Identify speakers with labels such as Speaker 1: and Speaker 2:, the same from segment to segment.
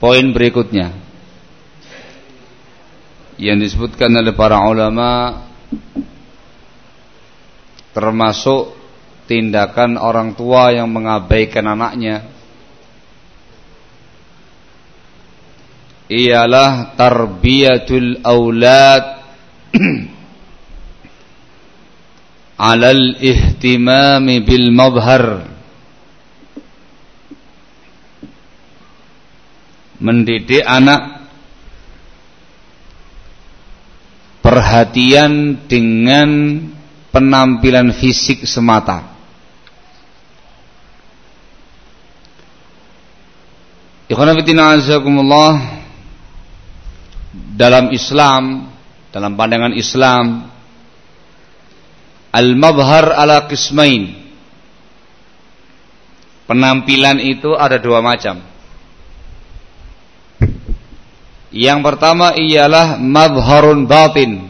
Speaker 1: Poin berikutnya. Yang disebutkan oleh para ulama Termasuk tindakan orang tua yang mengabaikan anaknya. Ialah tarbiyatul aulad Alal ihtimami bil mabhar mendidik anak perhatian dengan penampilan fisik semata. Ikhwanafitina dalam Islam dalam pandangan Islam al-mabhar ala qismain penampilan itu ada dua macam yang pertama ialah madharun batin.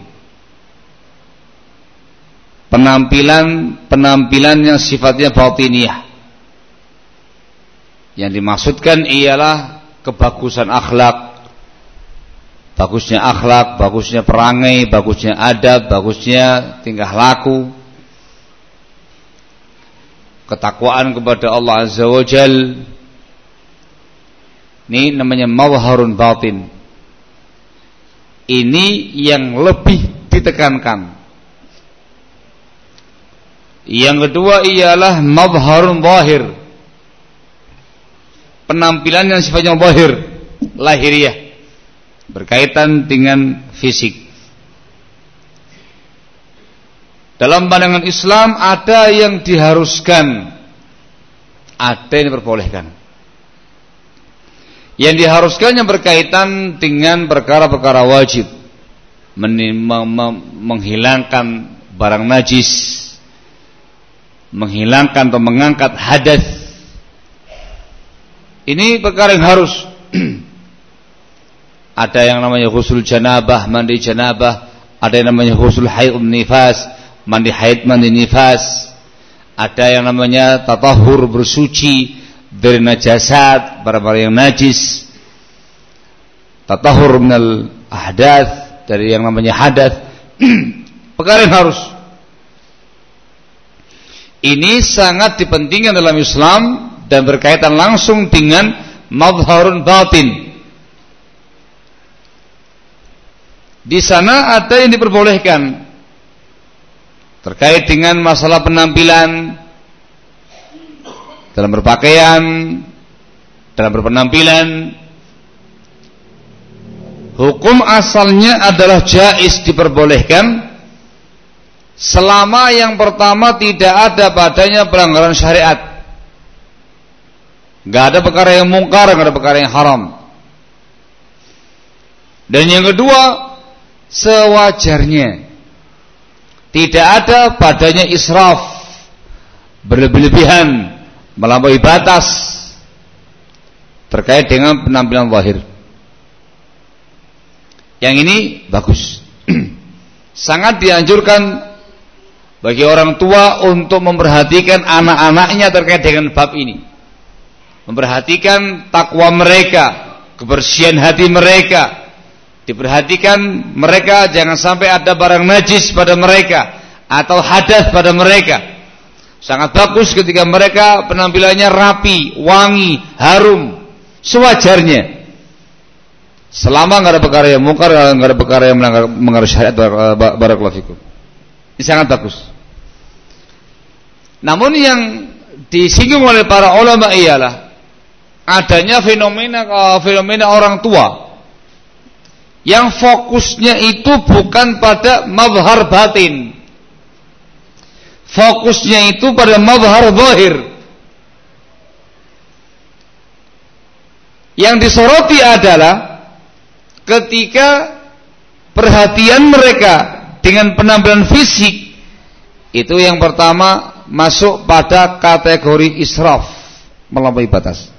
Speaker 1: Penampilan-penampilan yang sifatnya batiniyah. Yang dimaksudkan ialah kebagusan akhlak, bagusnya akhlak, bagusnya perangai, bagusnya adab, bagusnya tingkah laku, ketakwaan kepada Allah Azza wa Jal. Ini namanya mawharun batin ini yang lebih ditekankan. Yang kedua ialah mabharun zahir. Penampilan yang sifatnya zahir, lahiriah. Berkaitan dengan fisik. Dalam pandangan Islam ada yang diharuskan, ada yang diperbolehkan. Yang diharuskan yang berkaitan dengan perkara-perkara wajib. Menghilangkan barang najis. Menghilangkan atau mengangkat hadas. Ini perkara yang harus. Ada yang namanya khusul janabah mandi janabah. Ada yang namanya khusul haid nifas mandi haid mandi nifas. Ada yang namanya tatahur bersuci dari najasat barang-barang yang najis tatahur minal ahdath dari yang namanya hadas perkara yang harus. Ini sangat dipentingkan dalam Islam dan berkaitan langsung dengan madharun batin. Di sana ada yang diperbolehkan terkait dengan masalah penampilan dalam berpakaian, dalam berpenampilan. Hukum asalnya adalah jais diperbolehkan selama yang pertama tidak ada padanya pelanggaran syariat. Gak ada perkara yang mungkar, gak ada perkara yang haram. Dan yang kedua, sewajarnya. Tidak ada padanya israf, berlebih-lebihan, melampaui batas terkait dengan penampilan zahir. Yang ini bagus. Sangat dianjurkan bagi orang tua untuk memperhatikan anak-anaknya terkait dengan bab ini. Memperhatikan takwa mereka, kebersihan hati mereka. Diperhatikan mereka jangan sampai ada barang najis pada mereka atau hadas pada mereka Sangat bagus ketika mereka penampilannya rapi, wangi, harum, sewajarnya. Selama nggak ada perkara yang mungkar, nggak ada perkara yang melanggar, melanggar syariat barakallahu fikum. Ini sangat bagus. Namun yang disinggung oleh para ulama ialah adanya fenomena fenomena orang tua yang fokusnya itu bukan pada mazhar batin Fokusnya itu pada mazhar zahir. Yang disoroti adalah ketika perhatian mereka dengan penampilan fisik itu yang pertama masuk pada kategori israf melampaui batas.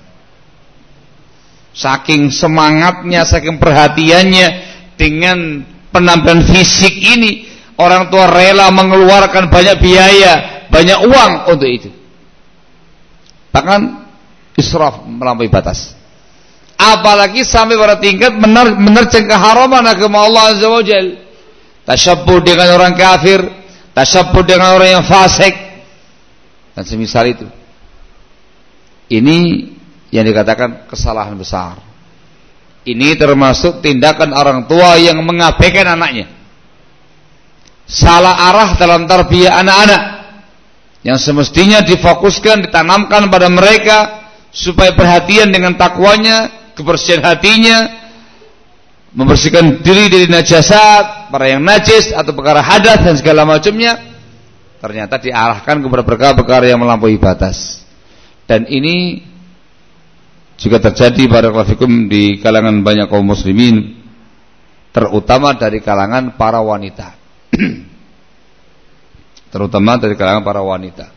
Speaker 1: Saking semangatnya, saking perhatiannya dengan penampilan fisik ini, orang tua rela mengeluarkan banyak biaya, banyak uang untuk itu. Bahkan israf melampaui batas. Apalagi sampai pada tingkat mener menerjang keharaman agama Allah Azza wa Jal. Tasyabbuh dengan orang kafir, tasyabbuh dengan orang yang fasik dan semisal itu. Ini yang dikatakan kesalahan besar. Ini termasuk tindakan orang tua yang mengabaikan anaknya. Salah arah dalam tarbiyah anak-anak yang semestinya difokuskan, ditanamkan pada mereka supaya perhatian dengan takwanya kebersihan hatinya, membersihkan diri dari najasat, para yang najis atau perkara hadas dan segala macamnya, ternyata diarahkan kepada perkara-perkara yang melampaui batas. Dan ini juga terjadi pada klafikum di kalangan banyak kaum muslimin, terutama dari kalangan para wanita. terutama dari kalangan para wanita.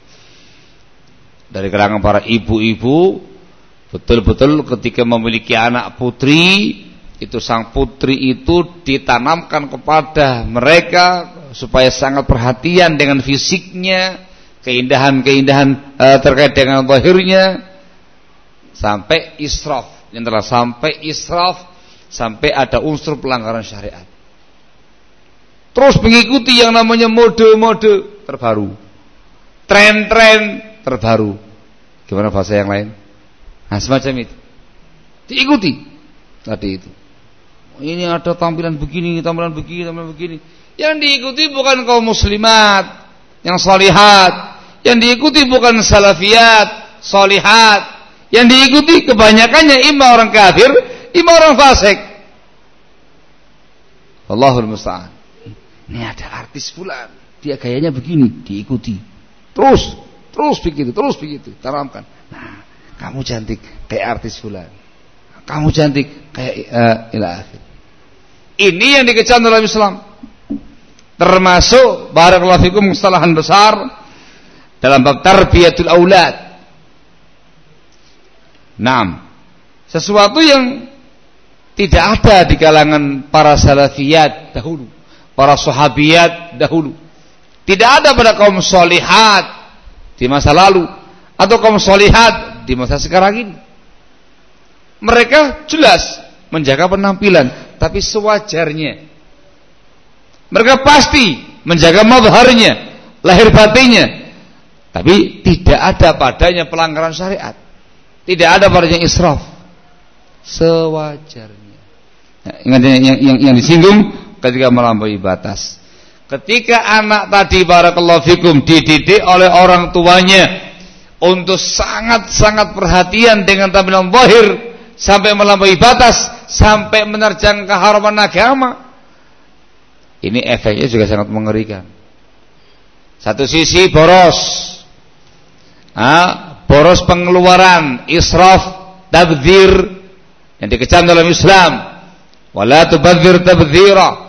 Speaker 1: Dari kalangan para ibu-ibu Betul-betul ketika memiliki anak putri itu sang putri itu ditanamkan kepada mereka supaya sangat perhatian dengan fisiknya, keindahan-keindahan e, terkait dengan zahirnya sampai israf. Yang telah sampai israf sampai ada unsur pelanggaran syariat. Terus mengikuti yang namanya mode-mode terbaru. Tren-tren terbaru. Gimana bahasa yang lain? Nah semacam itu. Diikuti tadi itu. Ini ada tampilan begini, tampilan begini, tampilan begini. Yang diikuti bukan kaum muslimat yang salihat, yang diikuti bukan salafiyat, salihat. Yang diikuti kebanyakannya imam orang kafir, imam orang fasik. Allahul musta'an. Ini ada artis fulan, dia gayanya begini, diikuti. Terus, terus begitu, terus begitu, tanamkan. Nah, kamu cantik kayak artis fulan. Kamu cantik kayak uh, ila akhir. Ini yang dikecam dalam Islam. Termasuk barakallahu fikum kesalahan besar dalam bab tarbiyatul aulad. Naam. Sesuatu yang tidak ada di kalangan para salafiyat dahulu, para sahabiyat dahulu. Tidak ada pada kaum solihat di masa lalu atau kaum solihat di masa sekarang ini. Mereka jelas menjaga penampilan, tapi sewajarnya. Mereka pasti menjaga madharnya, lahir batinnya. Tapi tidak ada padanya pelanggaran syariat. Tidak ada padanya israf. Sewajarnya. Nah, ingat yang, yang, yang disinggung ketika melampaui batas. Ketika anak tadi barakallahu fikum dididik oleh orang tuanya untuk sangat-sangat perhatian dengan tampilan zahir sampai melampaui batas sampai menerjang keharaman agama ini efeknya juga sangat mengerikan. Satu sisi boros. Ah, boros pengeluaran israf tabdzir yang dikecam dalam Islam. Wala tubadzir tabdzira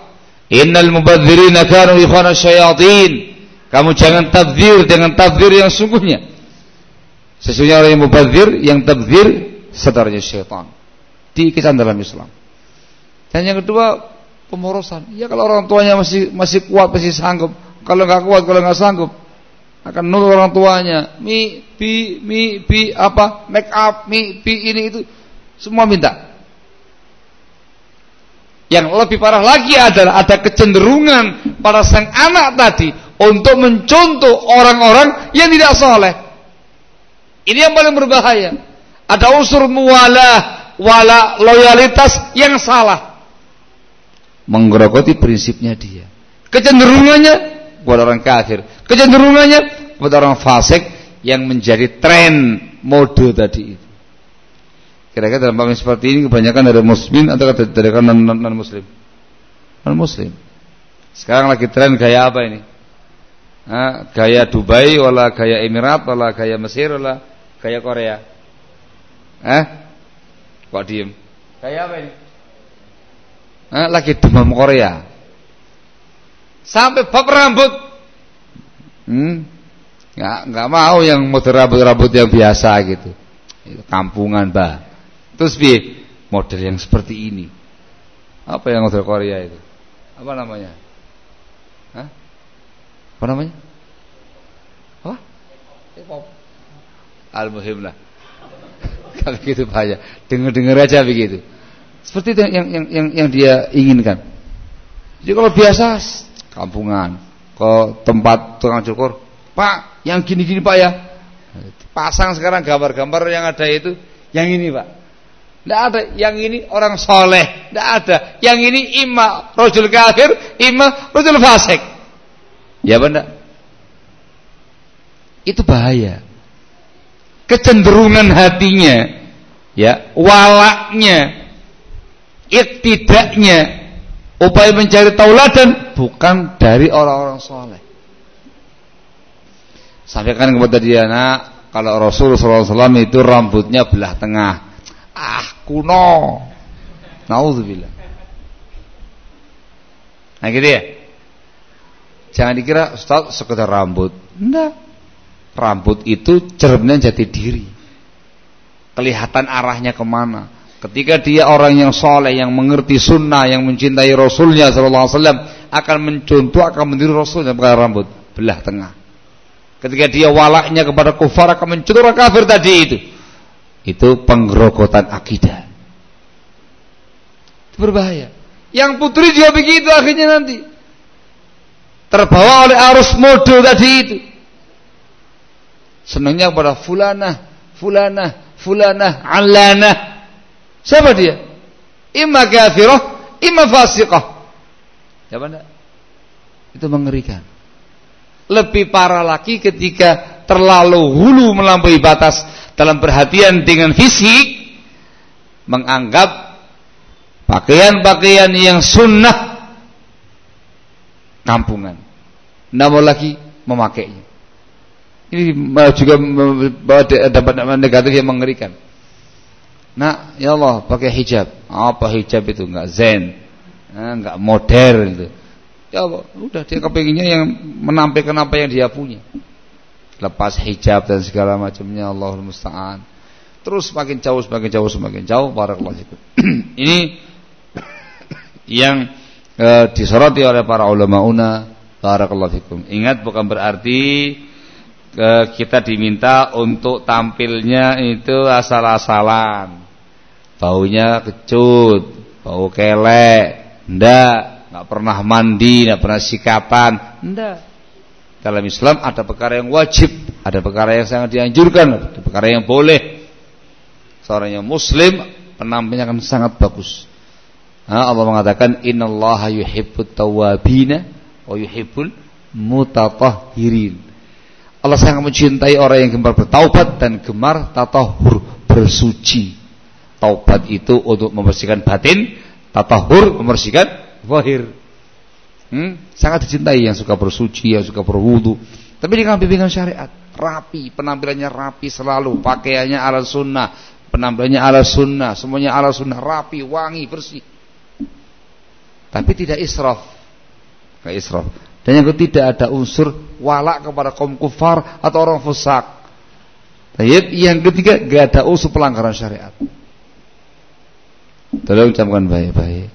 Speaker 1: innal mubadzirina kanu ikhwana syayatin kamu jangan tabdzir dengan tabdzir yang sungguhnya Sesungguhnya orang yang mubazir, yang tabzir, saudaranya syaitan. Diikatkan dalam Islam. Dan yang kedua, pemorosan. Ya kalau orang tuanya masih masih kuat, masih sanggup. Kalau nggak kuat, kalau nggak sanggup, akan nurut orang tuanya. Mi, pi, mi, pi, apa, make up, mi, pi, ini itu, semua minta. Yang lebih parah lagi adalah ada kecenderungan pada sang anak tadi untuk mencontoh orang-orang yang tidak soleh. Ini yang paling berbahaya. Ada unsur muwalah, wala loyalitas yang salah. Menggerogoti prinsipnya dia. Kecenderungannya kepada orang kafir. Kecenderungannya kepada orang fasik yang menjadi tren mode tadi itu. Kira-kira dalam paham seperti ini kebanyakan dari muslim atau dari non, muslim? Non muslim. Sekarang lagi tren gaya apa ini? Nah, gaya Dubai, wala gaya Emirat, wala gaya Mesir, wala Kayak Korea. Eh? Kok diem? Kayak apa ini? Eh, lagi demam Korea. Sampai bab rambut. Hmm. Nggak, nggak mau yang model rambut-rambut yang biasa gitu. Kampungan, bah. Terus bi model yang seperti ini. Apa yang model Korea itu? Apa namanya? Hah? Apa namanya? Apa? K-pop. Al-muhim lah. Kalau gitu bahaya. Dengar-dengar aja begitu. Seperti itu yang yang yang, yang dia inginkan. Jadi kalau biasa kampungan, ke tempat tukang cukur, Pak, yang gini-gini Pak ya. Pasang sekarang gambar-gambar yang ada itu, yang ini Pak. Tidak ada. Yang ini orang soleh. Tidak ada. Yang ini imma rojul kafir, imma rojul fasik. Ya benar. Itu bahaya. Kecenderungan hatinya, ya, walaknya, iktidaknya, upaya mencari tauladan bukan dari orang-orang soleh. Sampaikan kepada dia, nak, kalau Rasulullah SAW itu rambutnya belah tengah. Ah, kuno. Nauzubillah. Nah gitu ya. Jangan dikira Ustaz sekedar rambut. Enggak. Rambut itu cerminan jati diri. Kelihatan arahnya ke mana. Ketika dia orang yang soleh, yang mengerti sunnah, yang mencintai Rasulnya Sallallahu Alaihi akan mencontoh, akan meniru Rasulnya pakai rambut belah tengah. Ketika dia walaknya kepada kufar akan mencontoh kafir tadi itu. Itu penggerogotan akidah. Itu berbahaya. Yang putri juga begitu akhirnya nanti. Terbawa oleh arus mode tadi itu. Senangnya kepada fulanah, fulanah, fulanah, alanah. Siapa dia? Imma kafirah, imma fasiqah. Siapa enggak? Itu mengerikan. Lebih parah lagi ketika terlalu hulu melampaui batas dalam perhatian dengan fisik menganggap pakaian-pakaian yang sunnah kampungan. Namun lagi memakainya. Ini juga dapat negatif yang mengerikan. Nah, ya Allah, pakai hijab. Apa hijab itu? Enggak zen. Enggak modern itu. Ya Allah, udah dia kepinginnya yang menampilkan apa yang dia punya lepas hijab dan segala macamnya Allahul musta'an. Terus semakin jauh semakin jauh semakin jauh barakallahu fikum. Ini yang e, disoroti oleh para ulama una barakallahu fikum. Ingat bukan berarti e, kita diminta untuk tampilnya itu asal-asalan. Baunya kecut, bau kelek, ndak, nggak pernah mandi, nggak pernah sikatan, ndak dalam Islam ada perkara yang wajib, ada perkara yang sangat dianjurkan, ada perkara yang boleh. Seorang yang muslim penampilannya akan sangat bagus. Allah mengatakan innallaha yuhibbut tawwabina wa yuhibbul mutatahhirin. Allah sangat mencintai orang yang gemar bertaubat dan gemar tatahur bersuci. Taubat itu untuk membersihkan batin, tatahur membersihkan zahir. Hmm? Sangat dicintai yang suka bersuci, yang suka berwudu. Tapi dengan bimbingan syariat, rapi, penampilannya rapi selalu, pakaiannya ala sunnah, penampilannya ala sunnah, semuanya ala sunnah, rapi, wangi, bersih. Tapi tidak israf. Tidak israf. Dan yang ketiga ada unsur walak kepada kaum kufar atau orang fusak. Yang ketiga gak ada unsur pelanggaran syariat. Tolong ucapkan baik-baik.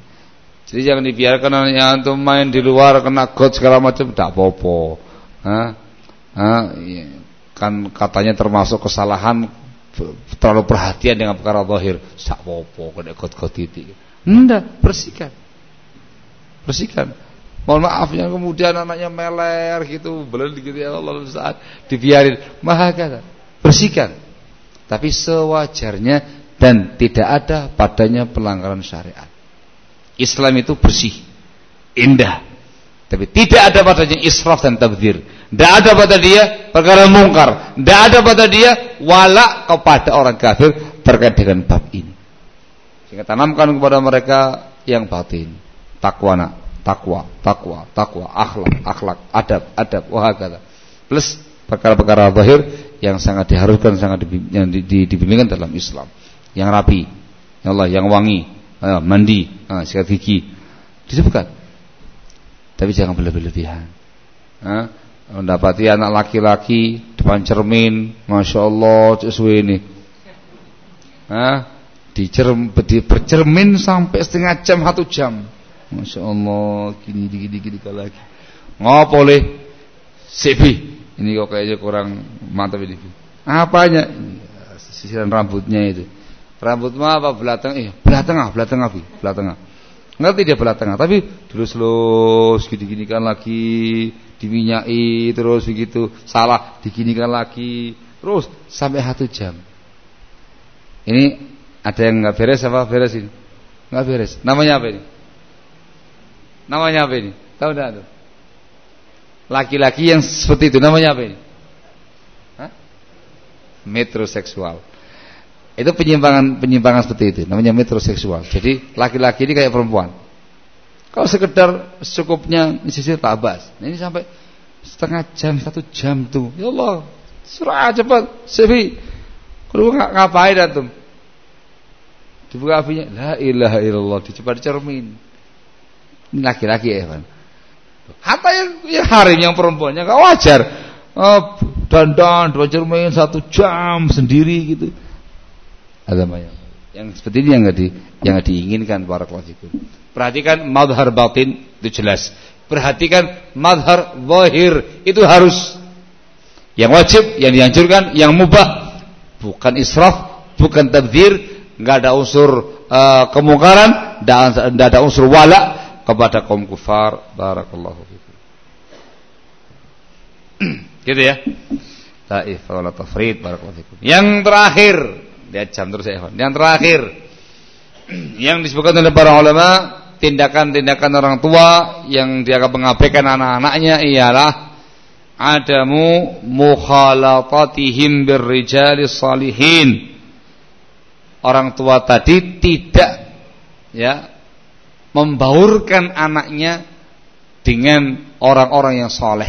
Speaker 1: Jadi jangan dibiarkan anaknya antum main di luar kena got segala macam tidak popo. Iya. Kan katanya termasuk kesalahan terlalu perhatian dengan perkara zahir. Tak popo kena got-got titik. Enggak, bersihkan. Bersihkan. Mohon maaf yang kemudian anaknya meler gitu, belum gitu ya Allah saat dibiarin. Maha kata, bersihkan. Tapi sewajarnya dan tidak ada padanya pelanggaran syariat. Islam itu bersih, indah. Tapi tidak ada padanya israf dan tabdir. Tidak ada pada dia perkara mungkar. Tidak ada pada dia wala kepada orang kafir terkait dengan bab ini. Sehingga tanamkan kepada mereka yang batin. Takwa nak, takwa, takwa, takwa, akhlak, akhlak, adab, adab, wahakata. Plus perkara-perkara zahir yang sangat diharuskan, sangat dibimbingkan dalam Islam. Yang rapi, Ya Allah yang wangi, mandi, uh, sikat gigi. Disebutkan. Tapi jangan berlebih-lebihan. Uh, mendapati anak laki-laki depan cermin, masya Allah, sesuai ini. Uh, di bercermin sampai setengah jam, satu jam. Masya Allah, gini, gini, gini, gini lagi. Boleh? Sepi. Ini kok kayaknya kurang mantap ini. Apanya? Sisiran rambutnya itu. Rambut mah apa belah tengah? Eh, belah tengah, belah tengah, belah tengah. Ngerti dia belah tengah, tapi terus terus gini-gini kan lagi, diminyai terus begitu, salah diginikan lagi, terus sampai satu jam. Ini ada yang nggak beres apa beres ini? Nggak beres. Namanya apa ini? Namanya apa ini? Tahu enggak tuh? Laki-laki yang seperti itu namanya apa ini? Hah? Metroseksual. Itu penyimpangan penyimpangan seperti itu, namanya metroseksual. Jadi laki-laki ini kayak perempuan. Kalau sekedar cukupnya sisi tabas. Nah, ini sampai setengah jam, satu jam tuh. Ya Allah, surah cepat, sepi. Kalau nggak ngapain antum? Dibuka apinya, la ilaha illallah, dicoba cermin. Ini laki-laki ya, Pak. Hatta yang, yang hari yang perempuannya gak wajar. Oh, dandan dua cermin satu jam sendiri gitu. Agamanya. Yang seperti ini yang di, yang diinginkan para fikum. Perhatikan madhar batin itu jelas. Perhatikan madhar zahir itu harus yang wajib, yang dianjurkan, yang mubah, bukan israf, bukan tabdir, nggak ada unsur uh, kemungkaran, tidak ada unsur wala, kepada kaum kufar barakallahu fikum gitu ya taif wala tafrid barakallahu fikum yang terakhir lihat jam terus ya yang terakhir yang disebutkan oleh para ulama tindakan-tindakan orang tua yang dia akan mengabaikan anak-anaknya ialah adamu mukhalatatihim birrijali salihin. Orang tua tadi tidak ya membaurkan anaknya dengan orang-orang yang soleh,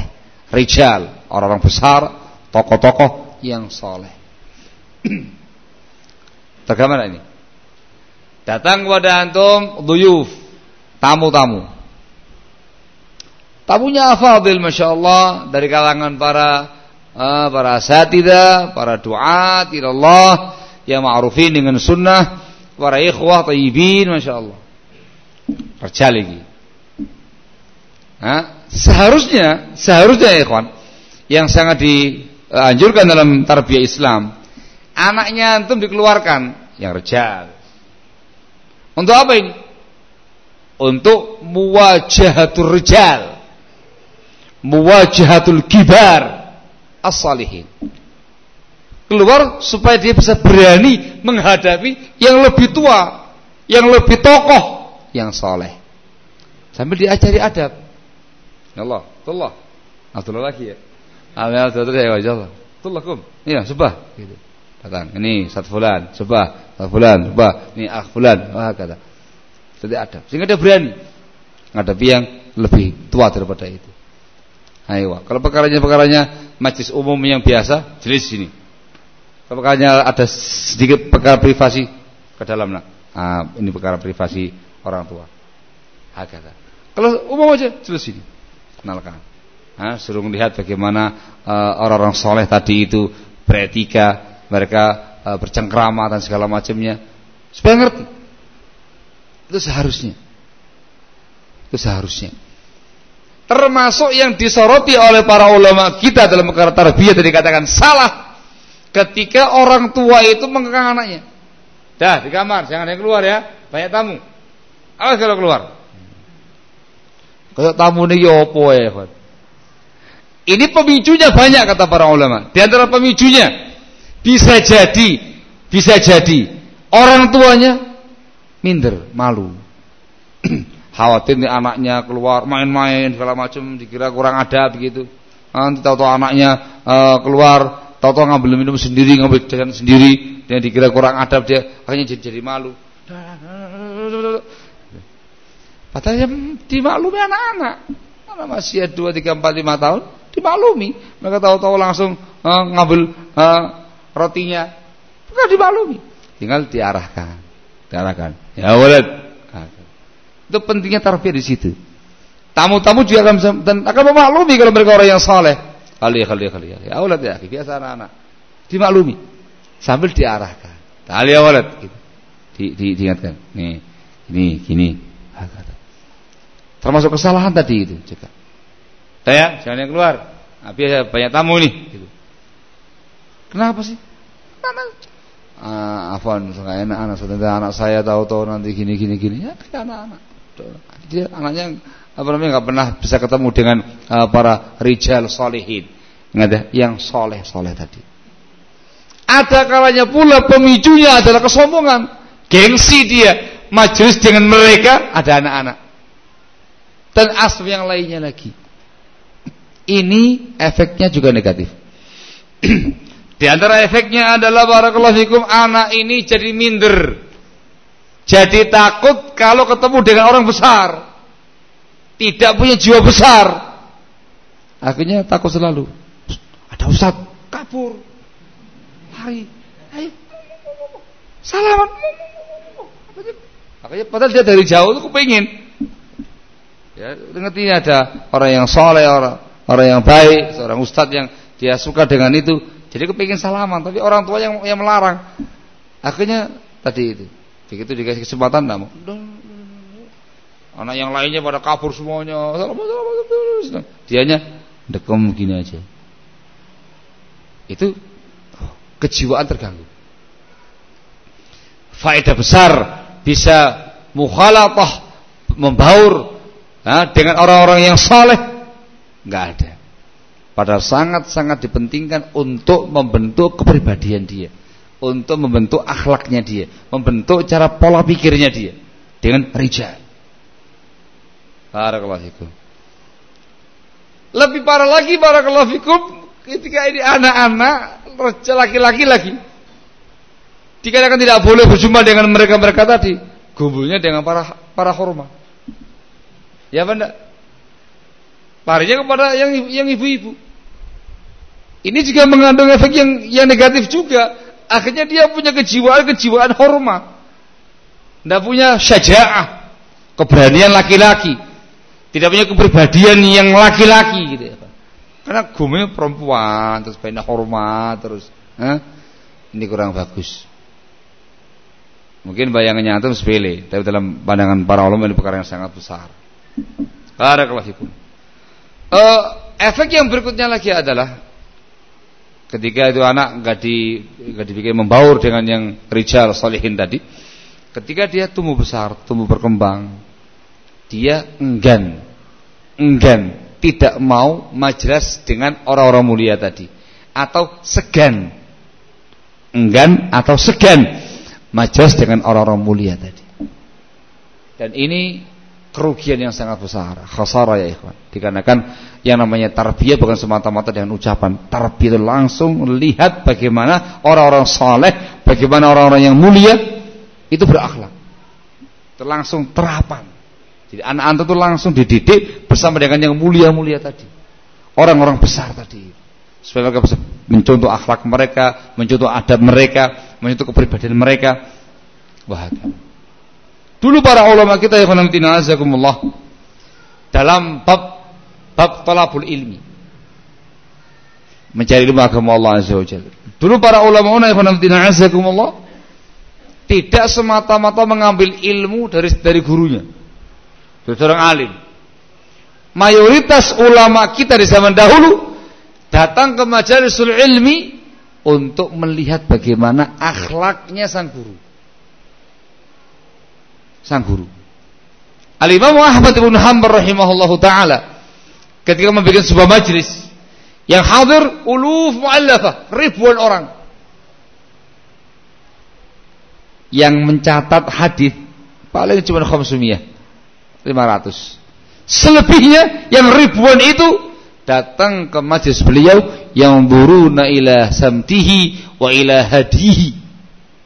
Speaker 1: rijal, orang-orang besar, tokoh-tokoh yang soleh. Bagaimana ini? Datang kepada antum duyuf, tamu-tamu. Tamunya afadil Masya Allah dari kalangan para uh, para asatidah, para doa, Allah yang ma'rufin dengan sunnah, para ikhwah tayyibin Masya Allah kerja lagi. Nah, seharusnya seharusnya ya ikhwan yang sangat dianjurkan dalam tarbiyah Islam anaknya antum dikeluarkan yang rejal untuk apa ini untuk muwajahatul rijal muwajahatul kibar as-salihin keluar supaya dia bisa berani menghadapi yang lebih tua yang lebih tokoh yang soleh. Sambil diajari adab. Ya Allah, tullah. Abdullah lagi ya. Amin terus ya Allah. Tullah kum. Iya, subah gitu. Datang. Ini satu fulan, subah, satu fulan, subah. Ini ah fulan, wah kata. Jadi adab. Sehingga dia berani ngadepi yang lebih tua daripada itu. Ayo, kalau perkaranya-perkaranya majlis umum yang biasa, jelas sini. Kalau perkaranya ada sedikit perkara privasi ke dalam nah. Ah, ini perkara privasi orang tua. Hakata. Kalau umum aja terus ini. Kenalkan. Nah, suruh melihat bagaimana uh, orang-orang soleh tadi itu beretika, mereka uh, bercengkrama dan segala macamnya. Supaya ngerti. Itu seharusnya. Itu seharusnya. Termasuk yang disoroti oleh para ulama kita dalam perkara tarbiyah tadi katakan salah ketika orang tua itu mengekang anaknya. Dah di kamar, jangan yang keluar ya, banyak tamu. Awas kalau keluar. Kayak tamu ini opo ya, Ini pemicunya banyak kata para ulama. Di antara pemicunya bisa jadi, bisa jadi orang tuanya minder, malu. Khawatir nih anaknya keluar main-main segala macam dikira kurang ada begitu. Nanti tahu-tahu anaknya uh, keluar, tahu-tahu ngambil minum sendiri, ngambil jajan sendiri, dan dikira kurang adab dia akhirnya jadi, jadi malu. Padahal yang dimaklumi anak-anak. Anak masih 2, 3, 4, 5 tahun dimaklumi. Mereka tahu-tahu langsung uh, ngambil uh, rotinya. Bukan dimaklumi. Tinggal diarahkan. diarahkan. Ya walad. Itu pentingnya tarbiyah di situ. Tamu-tamu juga akan dan akan memaklumi kalau mereka orang yang saleh. Kali kali kali. Ya walad ya, biasa anak-anak. Dimaklumi sambil diarahkan. Kali ya walad gitu. Di, di, diingatkan. Nih, ini gini. Termasuk kesalahan tadi itu juga. Saya jangan yang keluar. Nah, biasa banyak tamu nih. Gitu. Kenapa sih? Karena ah, Afwan, nggak enak anak saya, anak saya tahu-tahu nanti gini gini gini ya anak-anak. Dia anaknya apa namanya nggak pernah bisa ketemu dengan uh, para rijal solehin, nggak ada yang soleh soleh tadi. Ada kalanya pula pemicunya adalah kesombongan, gengsi dia, majelis dengan mereka ada anak-anak dan asal yang lainnya lagi. Ini efeknya juga negatif. Di antara efeknya adalah barakallahu fikum anak ini jadi minder. Jadi takut kalau ketemu dengan orang besar. Tidak punya jiwa besar. Akhirnya takut selalu. Ada ustaz kabur. Lari. Ayo. Salaman. Makanya padahal dia dari jauh itu kepingin. Ya, ngerti ada orang yang soleh, orang orang yang baik, seorang ustadz yang dia suka dengan itu jadi kepingin salaman, tapi orang tua yang yang melarang. Akhirnya tadi itu. Begitu dikasih kesempatan namu. Anak yang lainnya pada kabur semuanya. Dianya dekem gini aja. Itu kejiwaan terganggu. Faedah besar bisa mukhalatah membaur nah, dengan orang-orang yang saleh nggak ada. Padahal sangat-sangat dipentingkan untuk membentuk kepribadian dia, untuk membentuk akhlaknya dia, membentuk cara pola pikirnya dia dengan rijal. Barakallahu. Lebih parah lagi barakallahu ketika ini anak-anak laki-laki lagi dikatakan tidak boleh berjumpa dengan mereka-mereka tadi, kumpulnya dengan para para hormat. Ya benda Larinya kepada yang yang ibu-ibu. Ini juga mengandung efek yang yang negatif juga. Akhirnya dia punya kejiwaan kejiwaan hormat. Tidak punya syaja'ah, keberanian laki-laki. Tidak punya kepribadian yang laki-laki gitu. Karena gumenya perempuan terus banyak hormat terus. Eh? Ini kurang bagus. Mungkin bayangannya antum sepele, tapi dalam pandangan para ulama ini perkara yang sangat besar. Barakallahu fikum. Uh, efek yang berikutnya lagi adalah ketika itu anak nggak di nggak dibikin membaur dengan yang rijal salihin tadi, ketika dia tumbuh besar, tumbuh berkembang, dia enggan, enggan, tidak mau majelis dengan orang-orang mulia tadi, atau segan, enggan atau segan majelis dengan orang-orang mulia tadi. Dan ini kerugian yang sangat besar. Khasara ya ikhwan. Dikarenakan yang namanya tarbiyah bukan semata-mata dengan ucapan. Tarbiyah langsung lihat bagaimana orang-orang saleh, bagaimana orang-orang yang mulia itu berakhlak. Itu langsung terapan. Jadi anak-anak itu langsung dididik bersama dengan yang mulia-mulia tadi. Orang-orang besar tadi. Supaya mereka bisa mencontoh akhlak mereka, mencontoh adab mereka, mencontoh kepribadian mereka. Wah, Dulu para ulama kita yang azakumullah dalam bab bab talabul ilmi mencari ilmu agama Allah azza wajalla. Dulu para ulama yang azakumullah tidak semata-mata mengambil ilmu dari dari gurunya. Dari seorang alim. Mayoritas ulama kita di zaman dahulu datang ke majalisul ilmi untuk melihat bagaimana akhlaknya sang guru sang guru. Al-Imam Ahmad bin Hanbal rahimahullahu taala ketika membuat sebuah majlis yang hadir uluf mu'allafah, ribuan orang. Yang mencatat hadis paling cuma khamsumiyah 500. Selebihnya yang ribuan itu datang ke majlis beliau yang buruna ila samtihi wa ila hadihi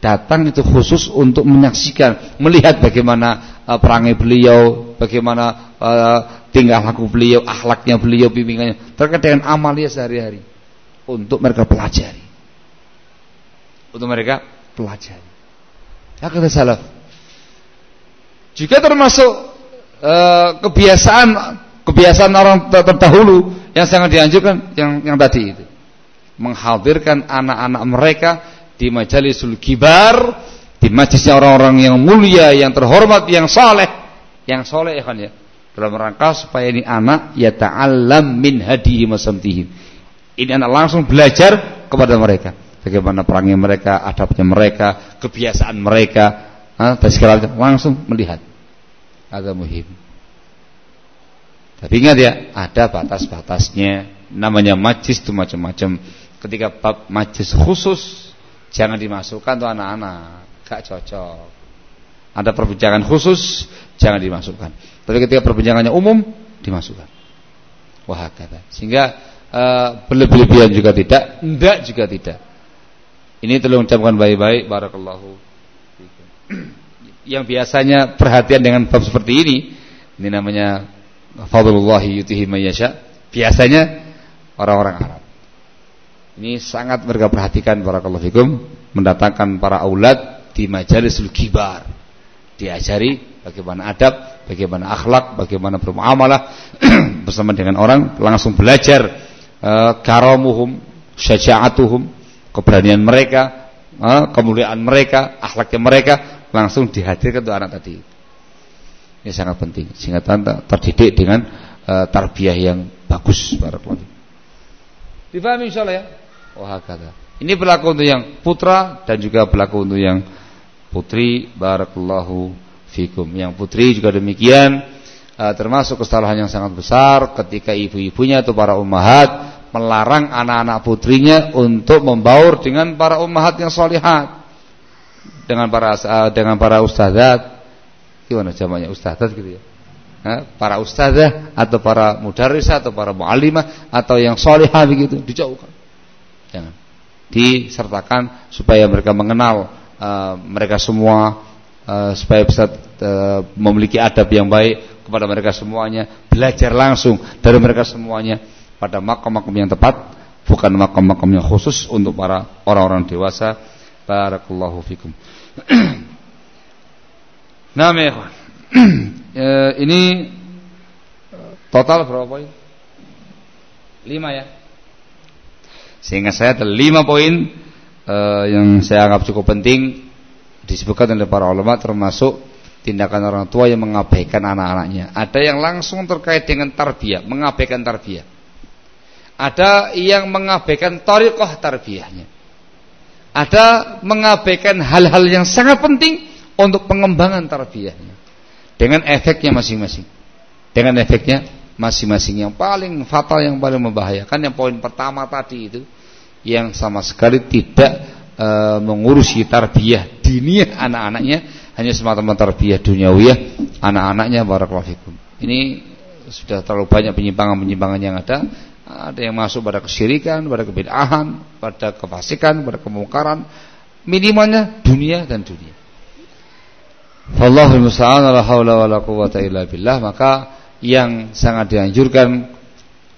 Speaker 1: datang itu khusus untuk menyaksikan, melihat bagaimana uh, perangai beliau, bagaimana uh, tingkah laku beliau, akhlaknya beliau, bimbingannya terkait dengan amalia sehari-hari untuk mereka pelajari. Untuk mereka pelajari. Ya kata salaf, Juga termasuk uh, kebiasaan kebiasaan orang terdahulu yang sangat dianjurkan yang yang tadi itu. Menghadirkan anak-anak mereka di majalisul kibar, di majlisnya orang-orang yang mulia, yang terhormat, yang saleh, yang soleh ya kan ya. Dalam rangka supaya ini anak ya ta'allam min hadihi masamtihim. Ini anak langsung belajar kepada mereka. Bagaimana perangnya mereka, adabnya mereka, kebiasaan mereka, dan segala macam langsung melihat. Ada muhim. Tapi ingat ya, ada batas-batasnya. Namanya majlis itu macam-macam. Ketika bab majlis khusus, jangan dimasukkan tuh anak-anak, gak cocok. Ada perbincangan khusus, jangan dimasukkan. Tapi ketika perbincangannya umum, dimasukkan. Wah, kata. Sehingga uh, berlebihan juga tidak, enggak juga tidak. Ini tolong ucapkan baik-baik, barakallahu. Yang biasanya perhatian dengan bab seperti ini, ini namanya fadlullahi yutihi mayyasha. Biasanya orang-orang Arab. Ini sangat mereka perhatikan barakallahu fikum mendatangkan para aulad di majalisul kibar. Diajari bagaimana adab, bagaimana akhlak, bagaimana bermuamalah bersama dengan orang, langsung belajar uh, karamuhum, syaja'atuhum, keberanian mereka, uh, kemuliaan mereka, akhlaknya mereka langsung dihadirkan untuk anak tadi. Ini sangat penting sehingga terdidik dengan uh, tarbiyah yang bagus barakallahu. Difahami insyaallah ya? Wah kata. Ini berlaku untuk yang putra dan juga berlaku untuk yang putri. Barakallahu fikum. Yang putri juga demikian. Uh, termasuk kesalahan yang sangat besar ketika ibu-ibunya atau para ummahat melarang anak-anak putrinya untuk membaur dengan para ummahat yang solihat dengan para uh, dengan para ustazat gimana jamaknya? Ustadzah gitu ya? Para ustadzah atau para mudaris atau para muallimah atau yang solehah begitu. Dijauhkan jangan disertakan supaya mereka mengenal uh, mereka semua uh, supaya bisa uh, memiliki adab yang baik kepada mereka semuanya belajar langsung dari mereka semuanya pada makam-makam yang tepat bukan makam-makam yang khusus untuk para orang-orang dewasa barakallahu fikum Nah, ya, ini total berapa poin? Lima ya. Sehingga saya ada lima poin uh, yang saya anggap cukup penting disebutkan oleh para ulama termasuk tindakan orang tua yang mengabaikan anak-anaknya. Ada yang langsung terkait dengan tarbiyah, mengabaikan tarbiyah. Ada yang mengabaikan tariqah tarbiyahnya. Ada mengabaikan hal-hal yang sangat penting untuk pengembangan tarbiyahnya dengan efeknya masing-masing. Dengan efeknya masing-masing yang paling fatal yang paling membahayakan yang poin pertama tadi itu yang sama sekali tidak e, mengurusi tarbiyah diniyah anak-anaknya hanya semata-mata tarbiyah duniawiyah anak-anaknya barakallahu fikum. Ini sudah terlalu banyak penyimpangan-penyimpangan yang ada ada yang masuk pada kesyirikan, pada kebid'ahan, pada kefasikan, pada kemungkaran. Minimalnya dunia dan dunia. Wallahul musta'an la haula wala quwata illa billah maka yang sangat dianjurkan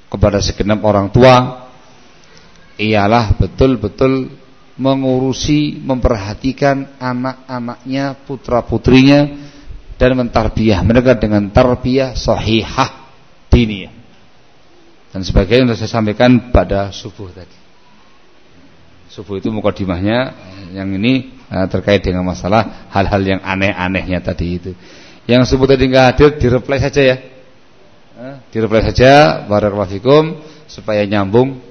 Speaker 1: kepada segenap orang tua ialah betul-betul mengurusi memperhatikan anak-anaknya putra-putrinya dan mentarbiyah mereka dengan tarbiyah sahihah diniyah dan sebagainya yang saya sampaikan pada subuh tadi subuh itu mukadimahnya yang ini uh, terkait dengan masalah hal-hal yang aneh-anehnya tadi itu. Yang sebut tadi nggak hadir direply saja ya. Uh, direply saja barakallahu supaya nyambung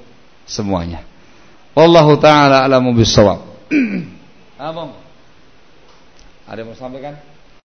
Speaker 1: semuanya. Wallahu taala alamu bisawab. Abang. Ada yang mau sampaikan?